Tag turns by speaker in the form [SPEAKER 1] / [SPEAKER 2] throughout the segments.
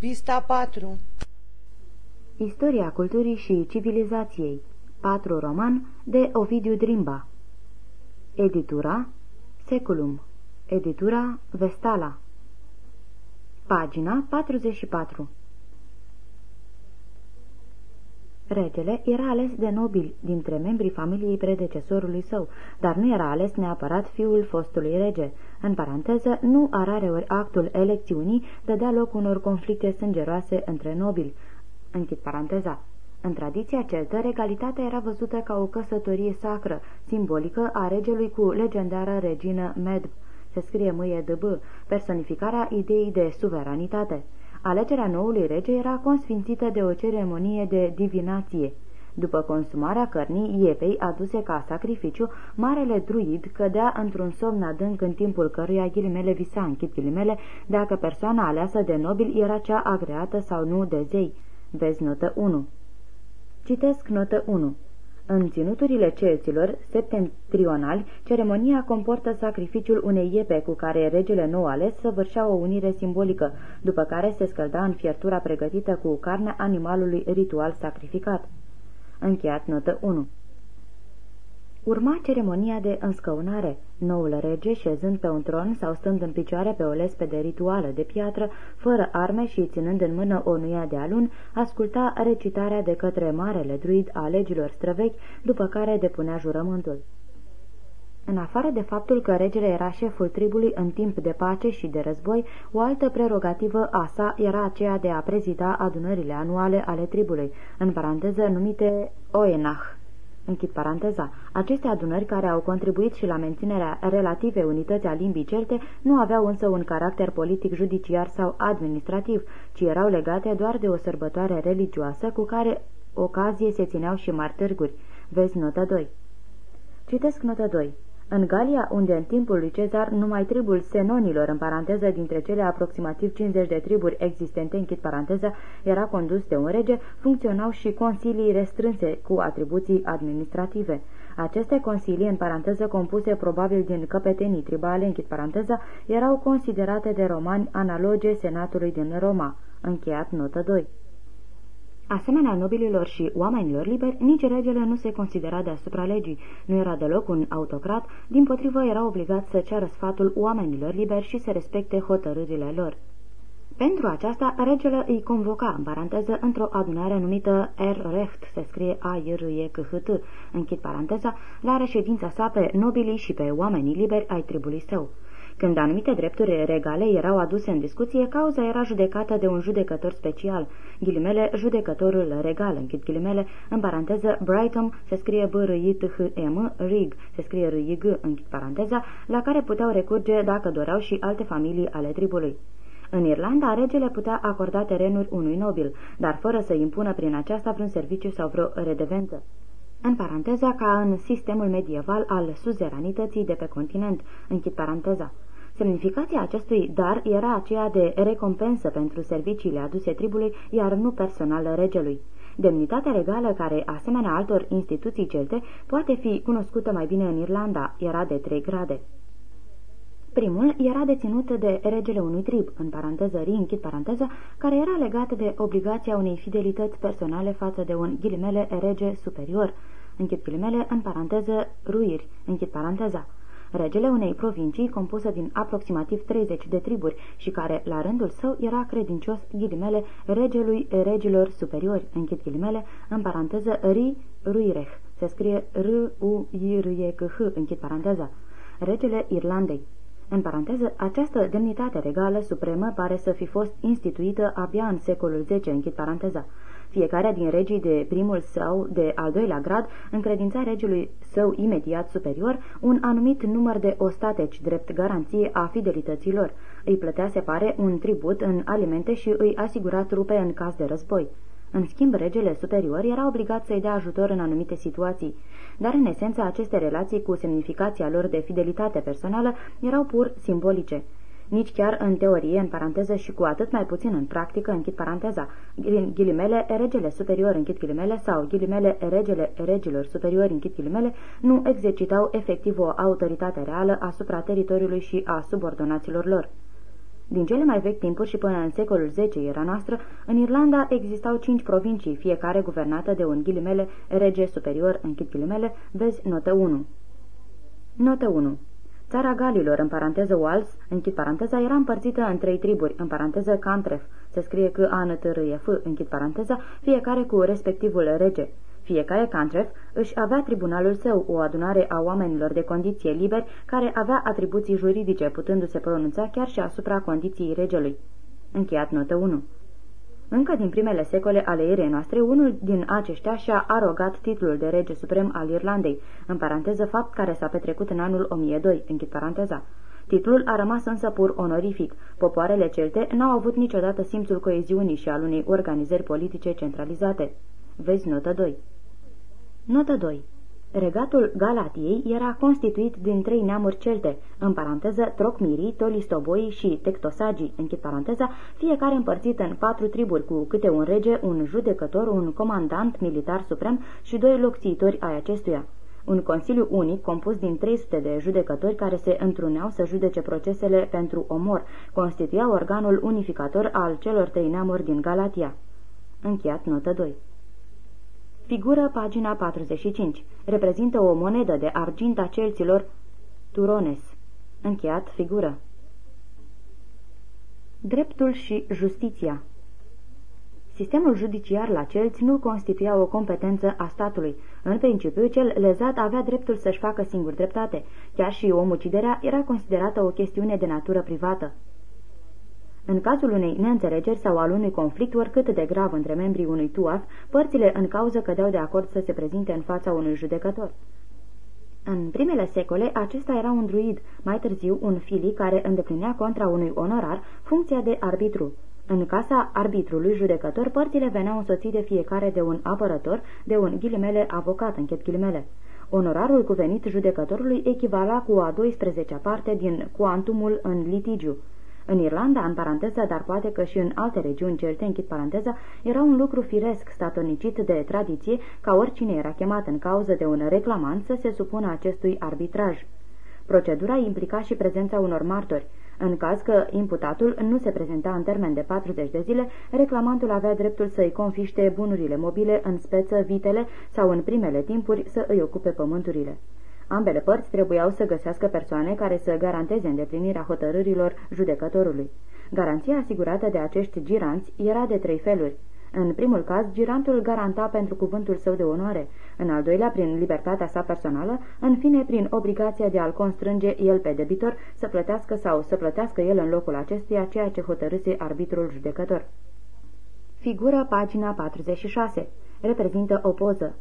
[SPEAKER 1] Pista 4
[SPEAKER 2] Istoria culturii și civilizației. 4 roman de Ovidiu Drimba. Editura Seculum. Editura Vestala. Pagina 44 Regele era ales de nobili dintre membrii familiei predecesorului său, dar nu era ales neapărat fiul fostului rege. În paranteză, nu a rareori actul elecțiunii dădea loc unor conflicte sângeroase între nobili. Închid paranteza. În tradiția celtă, regalitatea era văzută ca o căsătorie sacră, simbolică a regelui cu legendara regină Medb. Se scrie mâie de B, personificarea ideii de suveranitate. Alegerea noului rege era consfințită de o ceremonie de divinație. După consumarea cărnii iepei aduse ca sacrificiu, marele druid cădea într-un somn adânc în timpul căruia ghilimele visa închid ghilimele dacă persoana aleasă de nobil era cea agreată sau nu de zei. Vezi notă 1. Citesc notă 1. În ținuturile celților septentrionali, ceremonia comportă sacrificiul unei iepe cu care regele nou ales săvârșea o unire simbolică, după care se scălda în fiertura pregătită cu carnea animalului ritual sacrificat. Încheiat notă 1 Urma ceremonia de înscăunare, noul rege șezând pe un tron sau stând în picioare pe o lespede rituală de piatră, fără arme și ținând în mână o nuia de alun, asculta recitarea de către marele druid a legilor străvechi, după care depunea jurământul. În afară de faptul că regele era șeful tribului în timp de pace și de război, o altă prerogativă a sa era aceea de a prezida adunările anuale ale tribului, în paranteză numite Oenach. Închid paranteza. Aceste adunări care au contribuit și la menținerea relative unității a limbii celte nu aveau însă un caracter politic, judiciar sau administrativ, ci erau legate doar de o sărbătoare religioasă cu care ocazie se țineau și mari târguri. Vezi notă 2. Citesc notă 2. În Galia, unde în timpul lui Cezar numai tribul senonilor, în paranteză, dintre cele aproximativ 50 de triburi existente, închid paranteză, era condus de un rege, funcționau și consilii restrânse cu atribuții administrative. Aceste consilii, în paranteză compuse probabil din căpetenii tribale, închid paranteza, erau considerate de romani analoge senatului din Roma. Încheiat notă 2. Asemenea nobililor și oamenilor liberi, nici regele nu se considera deasupra legii, nu era deloc un autocrat, din potrivă era obligat să ceară sfatul oamenilor liberi și să respecte hotărârile lor. Pentru aceasta, regele îi convoca, în paranteză, într-o adunare numită R-Recht, se scrie a i r e c h t închid paranteza, la reședința sa pe nobilii și pe oamenii liberi ai tribului său. Când anumite drepturi regale erau aduse în discuție, cauza era judecată de un judecător special, ghilimele judecătorul regal, închid ghilimele, în paranteză, Brighton se scrie b r i t h m Rig se scrie r i g închid paranteza, la care puteau recurge dacă doreau și alte familii ale tribului. În Irlanda, regele putea acorda terenuri unui nobil, dar fără să impună prin aceasta vreun serviciu sau vreo redevență. În paranteza, ca în sistemul medieval al suzeranității de pe continent, închid paranteza. Semnificația acestui dar era aceea de recompensă pentru serviciile aduse tribului, iar nu personal regelui. Demnitatea regală, care, asemenea altor instituții celte, poate fi cunoscută mai bine în Irlanda, era de trei grade. Primul era deținut de regele unui trib, în paranteză ri, închid paranteză, care era legat de obligația unei fidelități personale față de un ghilimele rege superior, închid ghilimele, în paranteză ruiri, închid paranteza regele unei provincii compusă din aproximativ 30 de triburi și care, la rândul său, era credincios ghilimele regelui regilor superiori, închid ghilimele, în paranteză Ri Ruirech, se scrie R-U-I-R-E-C-H, închid paranteza, regele Irlandei. În paranteză, această demnitate regală supremă pare să fi fost instituită abia în secolul X, închid paranteza. Fiecare din regii de primul sau de al doilea grad încredința regiului său imediat superior un anumit număr de ostateci drept garanție a fidelităților. Îi plătea, se pare, un tribut în alimente și îi asigura trupe în caz de război. În schimb, regele superior era obligat să-i dea ajutor în anumite situații, dar în esență aceste relații cu semnificația lor de fidelitate personală erau pur simbolice. Nici chiar în teorie, în paranteză și cu atât mai puțin în practică, închid paranteza, ghilimele regele superior, închid ghilimele, sau ghilimele regele regilor superiori, închid ghilimele, nu exercitau efectiv o autoritate reală asupra teritoriului și a subordonaților lor. Din cele mai vechi timpuri și până în secolul X era noastră, în Irlanda existau cinci provincii, fiecare guvernată de un ghilimele rege superior, închid ghilimele, vezi notă 1. Notă 1. Țara Galilor, în paranteză Wals, închid paranteza, era împărțită în trei triburi, în paranteză Cantref, se scrie că a n t r e f închid paranteza, fiecare cu respectivul rege. Fiecare cantref își avea tribunalul său, o adunare a oamenilor de condiție liberi, care avea atribuții juridice, putându-se pronunța chiar și asupra condiției regelui. Încheiat notă 1. Încă din primele secole ale erei noastre, unul din aceștia și-a arogat titlul de rege suprem al Irlandei, în paranteză fapt care s-a petrecut în anul 1002, închid paranteza. Titlul a rămas însă pur onorific. Popoarele celte n-au avut niciodată simțul coeziunii și al unei organizări politice centralizate. Vezi notă 2. Notă 2. Regatul Galatiei era constituit din trei neamuri celte, în paranteză Trocmirii, Tolistoboi și Tectosagii, închid paranteza, fiecare împărțit în patru triburi cu câte un rege, un judecător, un comandant militar suprem și doi locțitori ai acestuia. Un consiliu unic compus din 300 de judecători care se întruneau să judece procesele pentru omor, constituia organul unificator al celor trei neamuri din Galatia. Încheiat notă 2. Figură pagina 45. Reprezintă o monedă de argint a celților Turones. Încheiat figură. Dreptul și justiția Sistemul judiciar la celți nu constituia o competență a statului. În principiu, cel lezat avea dreptul să-și facă singur dreptate. Chiar și omuciderea era considerată o chestiune de natură privată. În cazul unei neînțelegeri sau al unui conflict oricât de grav între membrii unui tuaf, părțile în cauză cădeau de acord să se prezinte în fața unui judecător. În primele secole, acesta era un druid, mai târziu un fili care îndeplinea contra unui onorar funcția de arbitru. În casa arbitrului judecător, părțile veneau însoțite fiecare de un apărător, de un ghilimele avocat, închet ghilimele. Onorarul cuvenit judecătorului echivala cu a 12-a parte din cuantumul în litigiu. În Irlanda, în paranteză, dar poate că și în alte regiuni celte, închid paranteza, era un lucru firesc statonicit de tradiție ca oricine era chemat în cauză de un reclamant să se supună acestui arbitraj. Procedura implica și prezența unor martori. În caz că imputatul nu se prezenta în termen de 40 de zile, reclamantul avea dreptul să-i confiște bunurile mobile în speță, vitele sau în primele timpuri să îi ocupe pământurile. Ambele părți trebuiau să găsească persoane care să garanteze îndeplinirea hotărârilor judecătorului. Garanția asigurată de acești giranți era de trei feluri. În primul caz, girantul garanta pentru cuvântul său de onoare, în al doilea prin libertatea sa personală, în fine prin obligația de a-l constrânge el pe debitor să plătească sau să plătească el în locul acestuia ceea ce hotărâse arbitrul judecător. Figură pagina 46. Reprezintă o poză.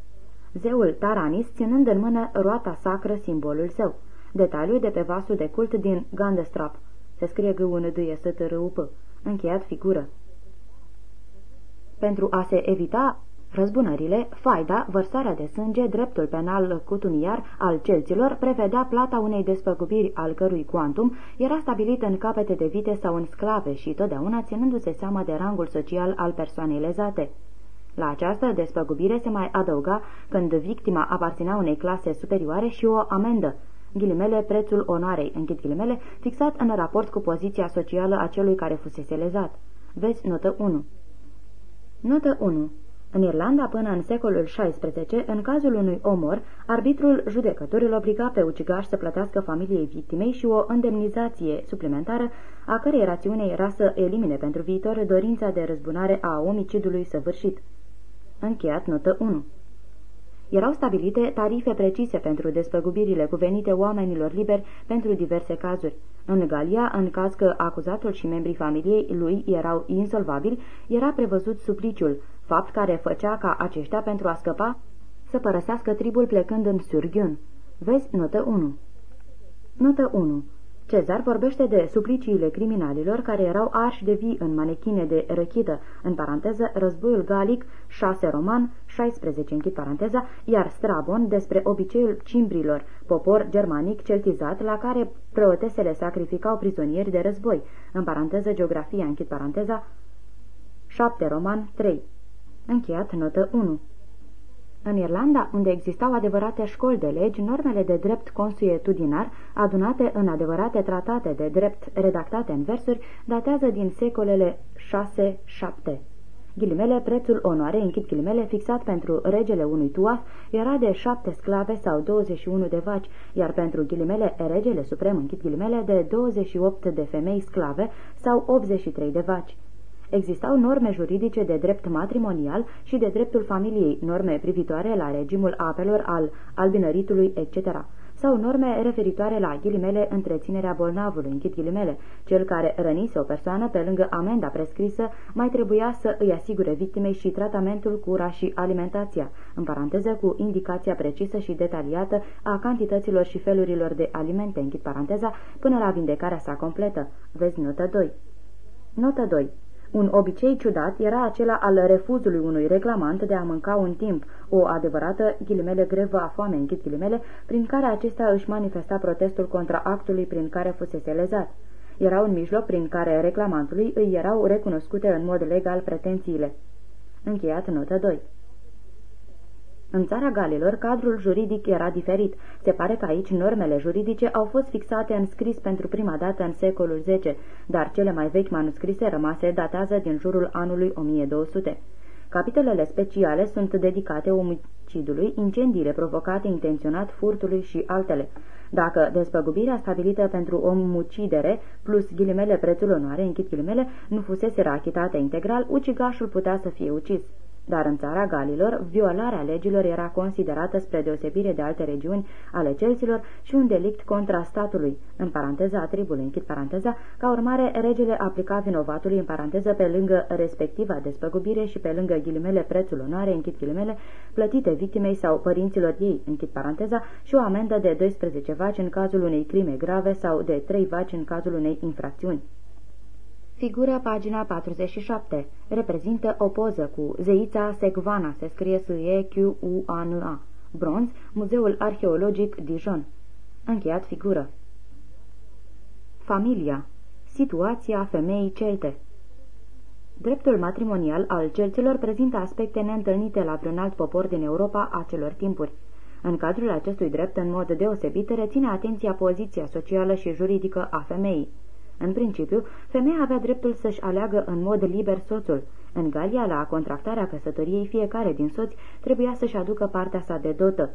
[SPEAKER 2] Zeul Taranis ținând în mână roata sacră simbolul său. Detaliu de pe vasul de cult din Gandestrap. Se scrie g un d s t r u p Încheiat figură. Pentru a se evita răzbunările, faida, vărsarea de sânge, dreptul penal cutuniar al celților prevedea plata unei despăgubiri al cărui quantum era stabilit în capete de vite sau în sclave și totdeauna ținându-se seama de rangul social al persoanei lezate. La această despăgubire se mai adăuga, când victima aparținea unei clase superioare, și o amendă, ghilimele prețul onoarei, închid ghilimele, fixat în raport cu poziția socială a celui care fusese lezat. Vezi notă 1. Notă 1. În Irlanda, până în secolul XVI, în cazul unui omor, arbitrul judecătorii obliga pe ucigaș să plătească familiei victimei și o indemnizație suplimentară, a cărei rațiune era să elimine pentru viitor dorința de răzbunare a omicidului săvârșit. Încheiat notă 1 erau stabilite tarife precise pentru despăgubirile cuvenite oamenilor liberi pentru diverse cazuri. În Galia, în caz că acuzatul și membrii familiei lui erau insolvabili, era prevăzut supliciul, fapt care făcea ca aceștia, pentru a scăpa, să părăsească tribul plecând în Surghiun. Vezi notă 1. Notă 1. Cezar vorbește de supliciile criminalilor care erau arși de vii în manechine de răchidă, în paranteză, războiul galic, 6 roman, 16 închid paranteza, iar Strabon despre obiceiul cimbrilor, popor germanic celtizat la care preotesele sacrificau prizonieri de război, în paranteză geografia închid paranteza, 7 roman 3. Încheiat notă 1. În Irlanda, unde existau adevărate școli de legi, normele de drept consuetudinar, adunate în adevărate tratate de drept redactate în versuri, datează din secolele 6-7. Ghilimele, prețul onoare, închid ghilimele, fixat pentru regele unui tuaf, era de șapte sclave sau 21 de vaci, iar pentru ghilimele, regele suprem, închid ghilimele, de 28 de femei sclave sau 83 de vaci. Existau norme juridice de drept matrimonial și de dreptul familiei, norme privitoare la regimul apelor, al albinăritului, etc sau norme referitoare la ghilimele întreținerea bolnavului, închid ghilimele. Cel care rănise o persoană pe lângă amenda prescrisă mai trebuia să îi asigure victimei și tratamentul, cura și alimentația, în paranteză cu indicația precisă și detaliată a cantităților și felurilor de alimente, închid paranteza, până la vindecarea sa completă. Vezi notă 2. Notă 2. Un obicei ciudat era acela al refuzului unui reclamant de a mânca un timp, o adevărată ghilimele grevă a foame, închid ghilimele, prin care acesta își manifesta protestul contra actului prin care fusese lezat. Era un mijloc prin care reclamantului îi erau recunoscute în mod legal pretențiile. Încheiat notă 2 în țara Galilor, cadrul juridic era diferit. Se pare că aici normele juridice au fost fixate în scris pentru prima dată în secolul X, dar cele mai vechi manuscrise rămase datează din jurul anului 1200. Capitolele speciale sunt dedicate omicidului, incendiile provocate intenționat, furtului și altele. Dacă despăgubirea stabilită pentru omucidere plus ghilimele prețul onoare, închid ghilimele, nu fusese rachitată integral, ucigașul putea să fie ucis dar în țara Galilor, violarea legilor era considerată spre deosebire de alte regiuni ale celților și un delict contra statului, în paranteza atribului, închid paranteza, ca urmare regele aplica vinovatului în paranteză pe lângă respectiva despăgubire și pe lângă ghilimele prețul onoare, închid ghilimele, plătite victimei sau părinților ei, închid paranteza, și o amendă de 12 vaci în cazul unei crime grave sau de 3 vaci în cazul unei infracțiuni. Figură pagina 47. Reprezintă o poză cu zeița Secvana, se scrie s e q u a n a Bronz, Muzeul Arheologic Dijon. Încheiat figură. Familia. Situația femeii celte. Dreptul matrimonial al celților prezintă aspecte neîntâlnite la vreun alt popor din Europa a celor timpuri. În cadrul acestui drept, în mod deosebit, reține atenția poziția socială și juridică a femeii. În principiu, femeia avea dreptul să-și aleagă în mod liber soțul. În Galia, la contractarea căsătoriei, fiecare din soți trebuia să-și aducă partea sa de dotă.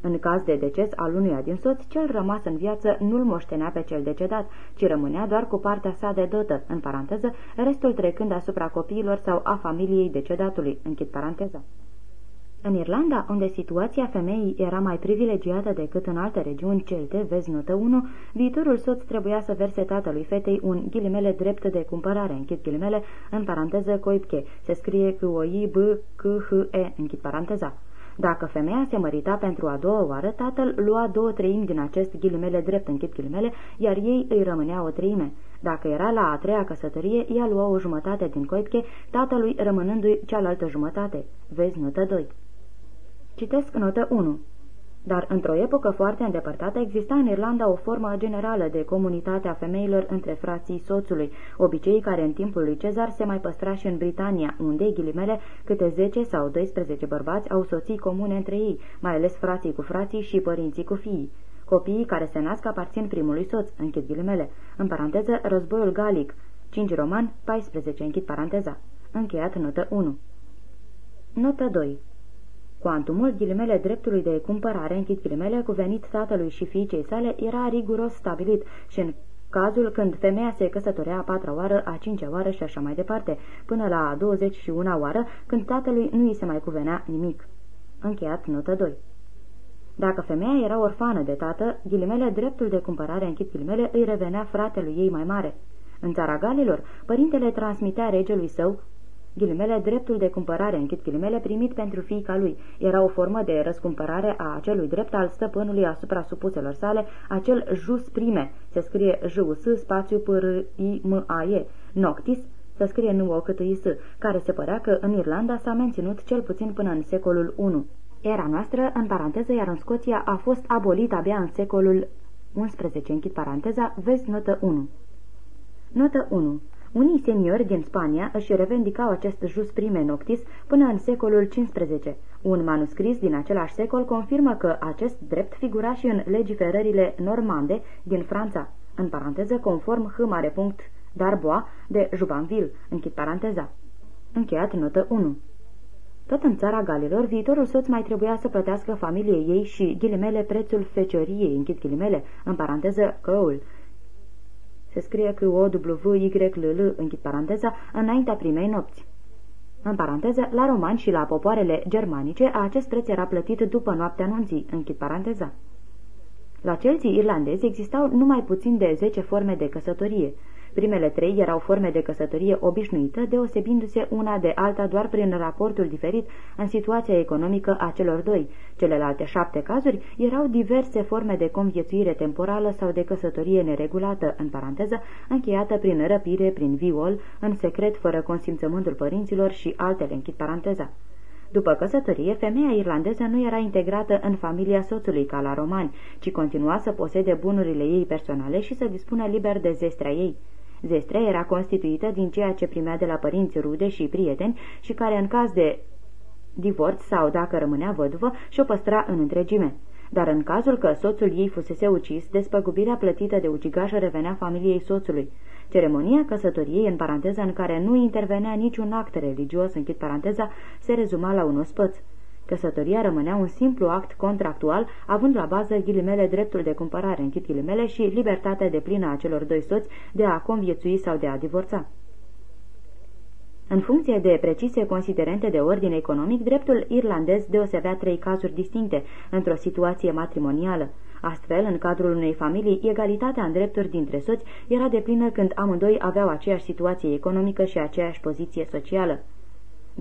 [SPEAKER 2] În caz de deces al unuia din soți, cel rămas în viață nu-l moștenea pe cel decedat, ci rămânea doar cu partea sa de dotă, în paranteză, restul trecând asupra copiilor sau a familiei decedatului, închid paranteza. În Irlanda, unde situația femeii era mai privilegiată decât în alte regiuni celte, vezi notă 1, viitorul soț trebuia să verse tatălui fetei un ghilimele drept de cumpărare, închid ghilimele, în paranteză coipche, se scrie cu o i b c h e, închid paranteza. Dacă femeia se mărita pentru a doua oară, tatăl lua două treimi din acest ghilimele drept, închid ghilimele, iar ei îi rămânea o treime. Dacă era la a treia căsătorie, ea lua o jumătate din coipche, tatălui rămânându-i cealaltă jumătate. Vezi notă 2. Citesc notă 1. Dar într-o epocă foarte îndepărtată exista în Irlanda o formă generală de comunitate a femeilor între frații soțului, obicei care în timpul lui Cezar se mai păstra și în Britania, unde, ghilimele, câte 10 sau 12 bărbați au soții comune între ei, mai ales frații cu frații și părinții cu fiii. Copiii care se nasc aparțin primului soț, închid ghilimele, în paranteză războiul galic, 5 roman, 14, închid paranteza. Încheiat notă 1. Notă 2 Cuantumul ghilimele dreptului de cumpărare, închid ghilimele, cuvenit tatălui și fiicei sale, era riguros stabilit și în cazul când femeia se căsătorea a patra oară, a cincea oară și așa mai departe, până la a 21 oară, când tatălui nu îi se mai cuvenea nimic. Încheiat notă 2 Dacă femeia era orfană de tată, ghilimele, dreptul de cumpărare, închid ghilimele, îi revenea fratelui ei mai mare. În țara Galilor, părintele transmitea regelui său ghilimele, dreptul de cumpărare, închid ghilimele, primit pentru fiica lui. Era o formă de răscumpărare a acelui drept al stăpânului asupra supuselor sale, acel jus prime, se scrie j s spațiu p r i m a e noctis, se scrie nu o cât s, care se părea că în Irlanda s-a menținut cel puțin până în secolul I. Era noastră, în paranteză, iar în Scoția a fost abolit abia în secolul 11, închid paranteza, vezi notă 1. Notă 1. Unii seniori din Spania își revendicau acest jus prime noctis până în secolul XV. Un manuscris din același secol confirmă că acest drept figura și în legiferările normande din Franța, în paranteză conform H. Darbois de Jubanville, închid paranteza. Încheiat notă 1. Tot în țara Galilor, viitorul soț mai trebuia să plătească familiei ei și ghilimele prețul fecioriei, închid ghilimele, în paranteză căul. Se scrie că o w y l l închid paranteza, înaintea primei nopți. În paranteză, la romani și la popoarele germanice, acest preț era plătit după noaptea nunții, închid paranteza. La celții irlandezi existau numai puțin de 10 forme de căsătorie. Primele trei erau forme de căsătorie obișnuită, deosebindu-se una de alta doar prin raportul diferit în situația economică a celor doi. Celelalte șapte cazuri erau diverse forme de conviețuire temporală sau de căsătorie neregulată, în paranteză, încheiată prin răpire, prin viol, în secret, fără consimțământul părinților și altele, închid paranteza. După căsătorie, femeia irlandeză nu era integrată în familia soțului ca la romani, ci continua să posede bunurile ei personale și să dispună liber de zestrea ei. Zestrea era constituită din ceea ce primea de la părinți rude și prieteni și care în caz de divorț sau dacă rămânea văduvă și-o păstra în întregime. Dar în cazul că soțul ei fusese ucis, despăgubirea plătită de ucigașă revenea familiei soțului. Ceremonia căsătoriei, în paranteza în care nu intervenea niciun act religios, închid paranteza, se rezuma la un ospăț. Căsătoria rămânea un simplu act contractual, având la bază ghilimele dreptul de cumpărare, închid ghilimele, și libertatea de plină a celor doi soți de a conviețui sau de a divorța. În funcție de precise considerente de ordine economic, dreptul irlandez deosebea trei cazuri distincte într-o situație matrimonială. Astfel, în cadrul unei familii, egalitatea în drepturi dintre soți era deplină când amândoi aveau aceeași situație economică și aceeași poziție socială.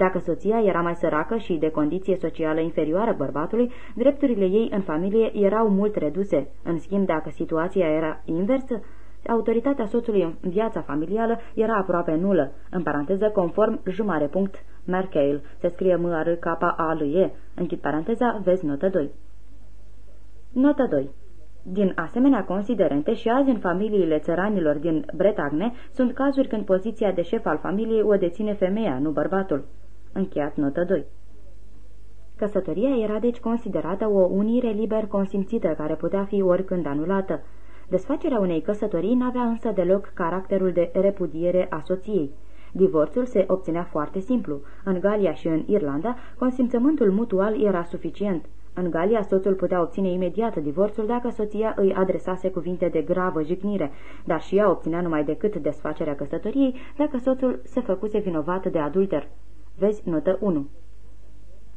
[SPEAKER 2] Dacă soția era mai săracă și de condiție socială inferioară bărbatului, drepturile ei în familie erau mult reduse. În schimb, dacă situația era inversă, autoritatea soțului în viața familială era aproape nulă, în paranteză conform jumare punct Merkel, se scrie m r k a l e închid paranteza, vezi notă 2. Notă 2 din asemenea considerente și azi în familiile țăranilor din Bretagne sunt cazuri când poziția de șef al familiei o deține femeia, nu bărbatul. Încheiat notă 2. Căsătoria era deci considerată o unire liber consimțită care putea fi oricând anulată. Desfacerea unei căsătorii n-avea însă deloc caracterul de repudiere a soției. Divorțul se obținea foarte simplu. În Galia și în Irlanda, consimțământul mutual era suficient. În Galia, soțul putea obține imediat divorțul dacă soția îi adresase cuvinte de gravă jignire, dar și ea obținea numai decât desfacerea căsătoriei dacă soțul se făcuse vinovat de adulter. Vezi notă 1.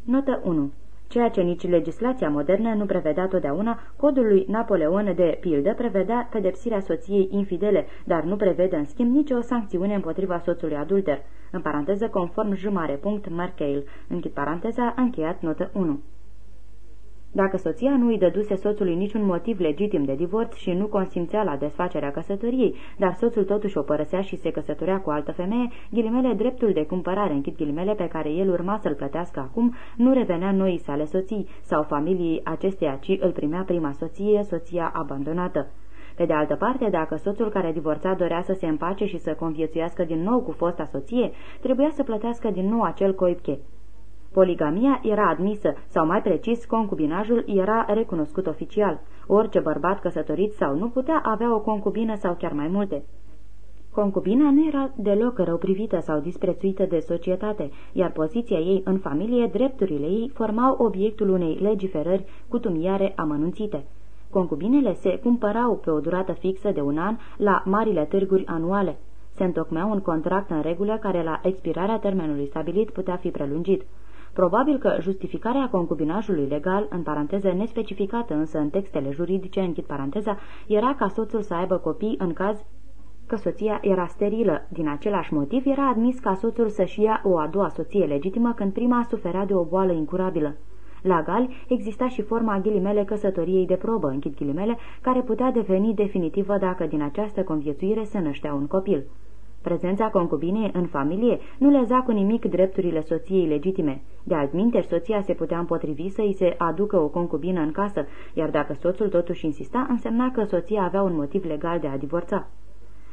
[SPEAKER 2] Notă 1. Ceea ce nici legislația modernă nu prevedea totdeauna, codul lui Napoleon de pildă prevedea pedepsirea soției infidele, dar nu prevede în schimb nicio sancțiune împotriva soțului adulter. În paranteză, conform jumare punct Merkel. Închid paranteza, încheiat notă 1. Dacă soția nu îi dăduse soțului niciun motiv legitim de divorț și nu consimțea la desfacerea căsătoriei, dar soțul totuși o părăsea și se căsătorea cu altă femeie, ghilimele dreptul de cumpărare, închid ghilimele pe care el urma să-l plătească acum, nu revenea noii sale soții sau familiei acesteia, ci îl primea prima soție, soția abandonată. Pe de altă parte, dacă soțul care divorța dorea să se împace și să conviețuiască din nou cu fosta soție, trebuia să plătească din nou acel coipche. Poligamia era admisă, sau mai precis, concubinajul era recunoscut oficial. Orice bărbat căsătorit sau nu putea avea o concubină sau chiar mai multe. Concubina nu era deloc rău privită sau disprețuită de societate, iar poziția ei în familie, drepturile ei, formau obiectul unei legiferări cutumiare amănunțite. Concubinele se cumpărau pe o durată fixă de un an la marile târguri anuale. Se întocmea un contract în regulă care la expirarea termenului stabilit putea fi prelungit. Probabil că justificarea concubinajului legal, în paranteză nespecificată însă în textele juridice, închid paranteza, era ca soțul să aibă copii în caz că soția era sterilă. Din același motiv, era admis ca soțul să-și ia o a doua soție legitimă când prima suferea de o boală incurabilă. La Gali exista și forma ghilimele căsătoriei de probă, închid ghilimele, care putea deveni definitivă dacă din această conviețuire se năștea un copil. Prezența concubinei în familie nu leza cu nimic drepturile soției legitime. De altminteri, soția se putea împotrivi să îi se aducă o concubină în casă, iar dacă soțul totuși insista, însemna că soția avea un motiv legal de a divorța.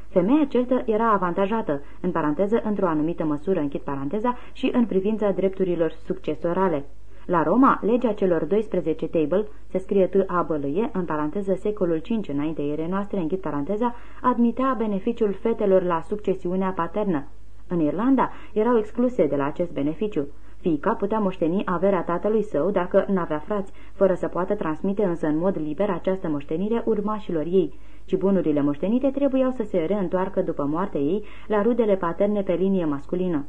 [SPEAKER 2] Femeia celtă era avantajată, în paranteză, într-o anumită măsură, închid paranteza, și în privința drepturilor succesorale. La Roma, legea celor 12 table, se scrie t a b l -e, în paranteză secolul 5 înainte ere noastre, închid paranteza, admitea beneficiul fetelor la succesiunea paternă. În Irlanda erau excluse de la acest beneficiu. Fiica putea moșteni averea tatălui său dacă n-avea frați, fără să poată transmite însă în mod liber această moștenire urmașilor ei, ci bunurile moștenite trebuiau să se reîntoarcă după moartea ei la rudele paterne pe linie masculină.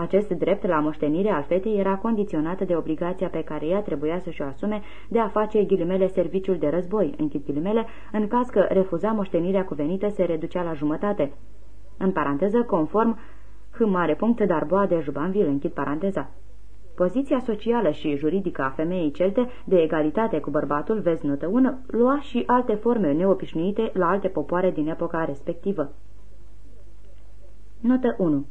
[SPEAKER 2] Acest drept la moștenire al fetei era condiționat de obligația pe care ea trebuia să-și o asume de a face ghilimele serviciul de război, închid ghilimele, în caz că refuza moștenirea cuvenită se reducea la jumătate. În paranteză, conform H mare punct Darboa de Jubanville, închid paranteza. Poziția socială și juridică a femeii celte de egalitate cu bărbatul, vezi notă 1, lua și alte forme neobișnuite la alte popoare din epoca respectivă. Notă 1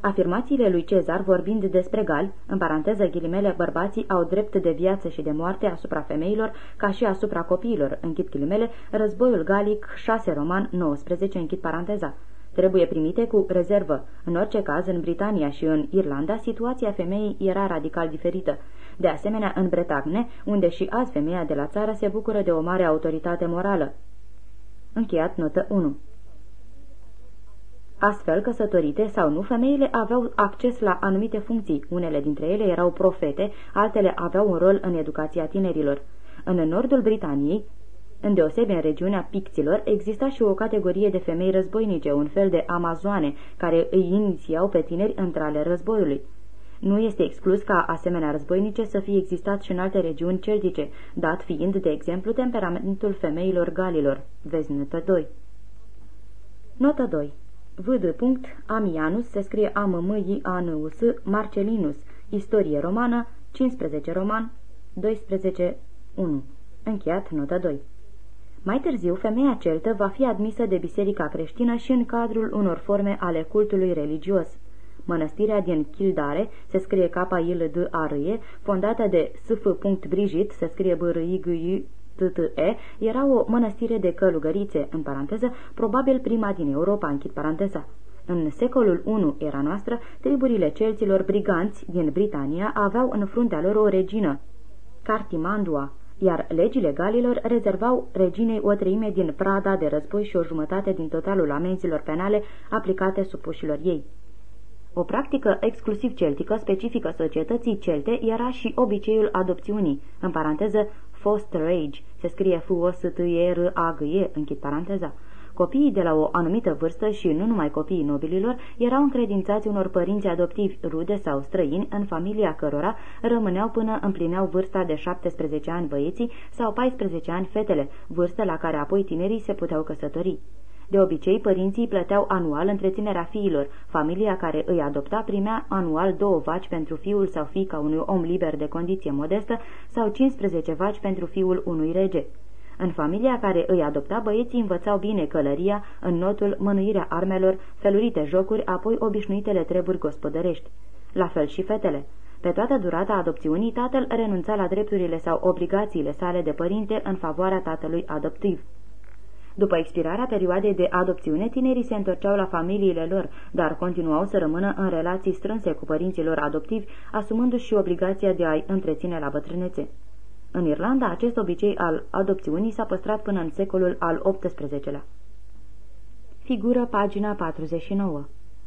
[SPEAKER 2] Afirmațiile lui Cezar vorbind despre gal, în paranteză ghilimele, bărbații au drept de viață și de moarte asupra femeilor ca și asupra copiilor, închid ghilimele, războiul galic 6 roman 19, închid paranteza trebuie primite cu rezervă. În orice caz, în Britania și în Irlanda, situația femeii era radical diferită. De asemenea, în Bretagne, unde și azi femeia de la țară se bucură de o mare autoritate morală. Încheiat notă 1 Astfel, căsătorite sau nu, femeile aveau acces la anumite funcții. Unele dintre ele erau profete, altele aveau un rol în educația tinerilor. În nordul Britaniei, Îndeosebi în regiunea picților, exista și o categorie de femei războinice, un fel de amazoane, care îi inițiau pe tineri între ale războiului. Nu este exclus ca asemenea războinice să fie existat și în alte regiuni celtice, dat fiind, de exemplu, temperamentul femeilor galilor. Vezi notă 2. Notă 2. Vd. Amianus se scrie a m m i a n u s Marcelinus, Istorie romană, 15 roman, 12 1. Încheiat notă 2. Mai târziu, femeia celtă va fi admisă de biserica creștină și în cadrul unor forme ale cultului religios. Mănăstirea din Kildare, se scrie k i l d a r -E, fondată de S.F. Brigit, se scrie b r i g i t t e era o mănăstire de călugărițe, în paranteză, probabil prima din Europa, închid paranteza. În secolul I era noastră, triburile celților briganți din Britania aveau în fruntea lor o regină, Cartimandua, iar legile galilor rezervau reginei o treime din prada de război și o jumătate din totalul amenzilor penale aplicate supușilor ei. O practică exclusiv celtică, specifică societății celte, era și obiceiul adopțiunii, în paranteză foster age, se scrie f o s t e r a g e închid paranteza. Copiii de la o anumită vârstă și nu numai copiii nobililor erau încredințați unor părinți adoptivi rude sau străini în familia cărora rămâneau până împlineau vârsta de 17 ani băieții sau 14 ani fetele, vârstă la care apoi tinerii se puteau căsători. De obicei, părinții plăteau anual întreținerea fiilor. Familia care îi adopta primea anual două vaci pentru fiul sau fiica unui om liber de condiție modestă sau 15 vaci pentru fiul unui rege. În familia care îi adopta, băieții învățau bine călăria, în notul mânuirea armelor, felurite jocuri, apoi obișnuitele treburi gospodărești. La fel și fetele. Pe toată durata adopțiunii, tatăl renunța la drepturile sau obligațiile sale de părinte în favoarea tatălui adoptiv. După expirarea perioadei de adopțiune, tinerii se întorceau la familiile lor, dar continuau să rămână în relații strânse cu părinții lor adoptivi, asumându-și și obligația de a-i întreține la bătrânețe. În Irlanda, acest obicei al adopțiunii s-a păstrat până în secolul al XVIII-lea. Figură pagina 49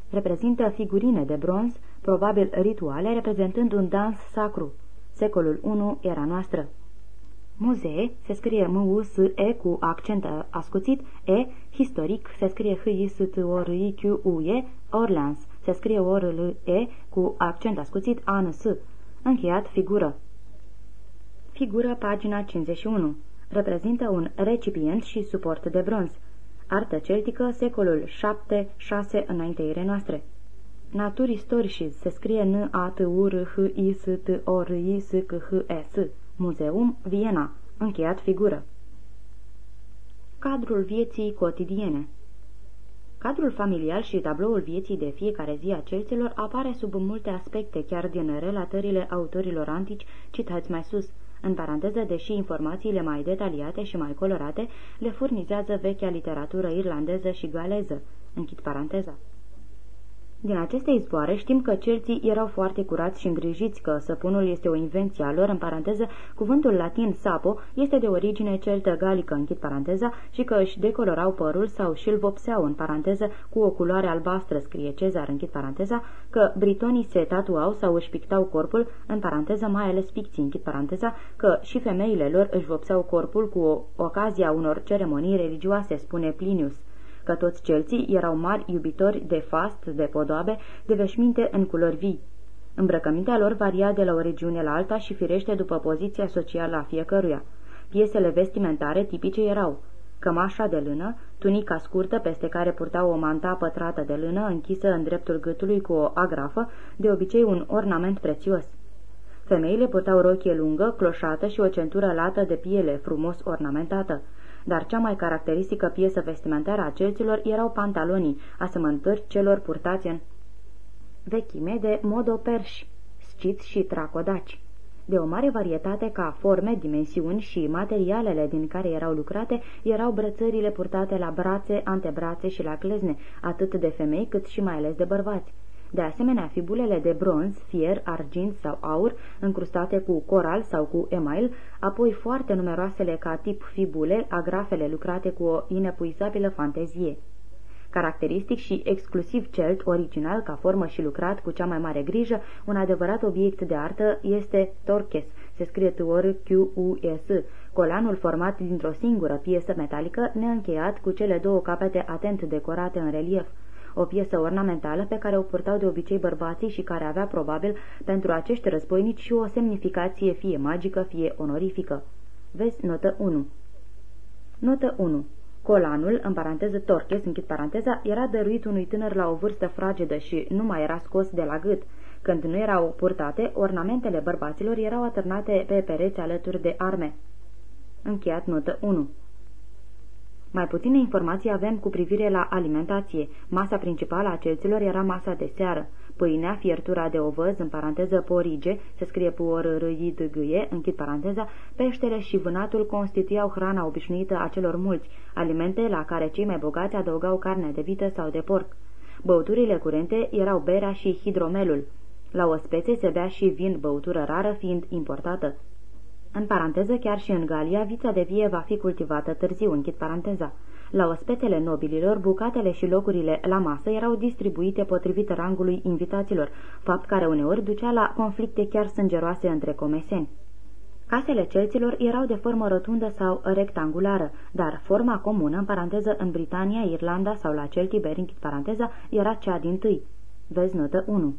[SPEAKER 2] Reprezintă figurine de bronz, probabil rituale, reprezentând un dans sacru. Secolul I era noastră. Muzee se scrie m u s e cu accent ascuțit, e, historic se scrie h i s t o r i q u e, Orleans se scrie o r l e cu accent ascuțit a n s. Încheiat figură. Figură pagina 51. Reprezintă un recipient și suport de bronz. Artă celtică, secolul 7-6 înainteire noastre. Naturi istoricis se scrie n a t u r h i s t o r i s c h e s. Muzeum Viena. Încheiat figură. Cadrul vieții cotidiene Cadrul familial și tabloul vieții de fiecare zi a celților apare sub multe aspecte, chiar din relatările autorilor antici citați mai sus. În paranteză, deși informațiile mai detaliate și mai colorate le furnizează vechea literatură irlandeză și galeză. Închid paranteza. Din aceste izboare știm că celții erau foarte curați și îngrijiți, că săpunul este o invenție a lor, în paranteză, cuvântul latin sapo este de origine celtă galică, închid paranteza, și că își decolorau părul sau și-l vopseau, în paranteză, cu o culoare albastră, scrie Cezar, închid paranteza, că britonii se tatuau sau își pictau corpul, în paranteză, mai ales picții, închid paranteza, că și femeile lor își vopseau corpul cu o ocazia unor ceremonii religioase, spune Plinius că toți celții erau mari iubitori de fast, de podoabe, de veșminte în culori vii. Îmbrăcămintea lor varia de la o regiune la alta și firește după poziția socială a fiecăruia. Piesele vestimentare tipice erau cămașa de lână, tunica scurtă peste care purtau o manta pătrată de lână închisă în dreptul gâtului cu o agrafă, de obicei un ornament prețios. Femeile purtau rochie lungă, cloșată și o centură lată de piele, frumos ornamentată dar cea mai caracteristică piesă vestimentară a celților erau pantalonii, asemănători celor purtați în vechime de modoperși, sciți și tracodaci. De o mare varietate ca forme, dimensiuni și materialele din care erau lucrate, erau brățările purtate la brațe, antebrațe și la clezne, atât de femei cât și mai ales de bărbați. De asemenea, fibulele de bronz, fier, argint sau aur, încrustate cu coral sau cu email, apoi foarte numeroasele ca tip fibule, agrafele lucrate cu o inepuizabilă fantezie. Caracteristic și exclusiv celt, original ca formă și lucrat cu cea mai mare grijă, un adevărat obiect de artă este torches, se scrie tuor Q-U-S, colanul format dintr-o singură piesă metalică, neîncheiat cu cele două capete atent decorate în relief o piesă ornamentală pe care o purtau de obicei bărbații și care avea probabil pentru acești războinici și o semnificație fie magică, fie onorifică. Vezi notă 1. Notă 1. Colanul, în paranteză torches, închid paranteza, era dăruit unui tânăr la o vârstă fragedă și nu mai era scos de la gât. Când nu erau purtate, ornamentele bărbaților erau atârnate pe pereți alături de arme. Încheiat notă 1. Mai puține informații avem cu privire la alimentație. Masa principală a celților era masa de seară. Pâinea, fiertura de ovăz, în paranteză porige, se scrie puor gâie, închid paranteza, peștele și vânatul constituiau hrana obișnuită a celor mulți, alimente la care cei mai bogați adăugau carne de vită sau de porc. Băuturile curente erau berea și hidromelul. La o spețe se bea și vin, băutură rară fiind importată. În paranteză, chiar și în Galia, vița de vie va fi cultivată târziu, închid paranteza. La ospetele nobililor, bucatele și locurile la masă erau distribuite potrivit rangului invitaților, fapt care uneori ducea la conflicte chiar sângeroase între comeseni. Casele celților erau de formă rotundă sau rectangulară, dar forma comună, în paranteză în Britania, Irlanda sau la Celtiberi, închid paranteza, era cea din tâi. Vezi notă 1.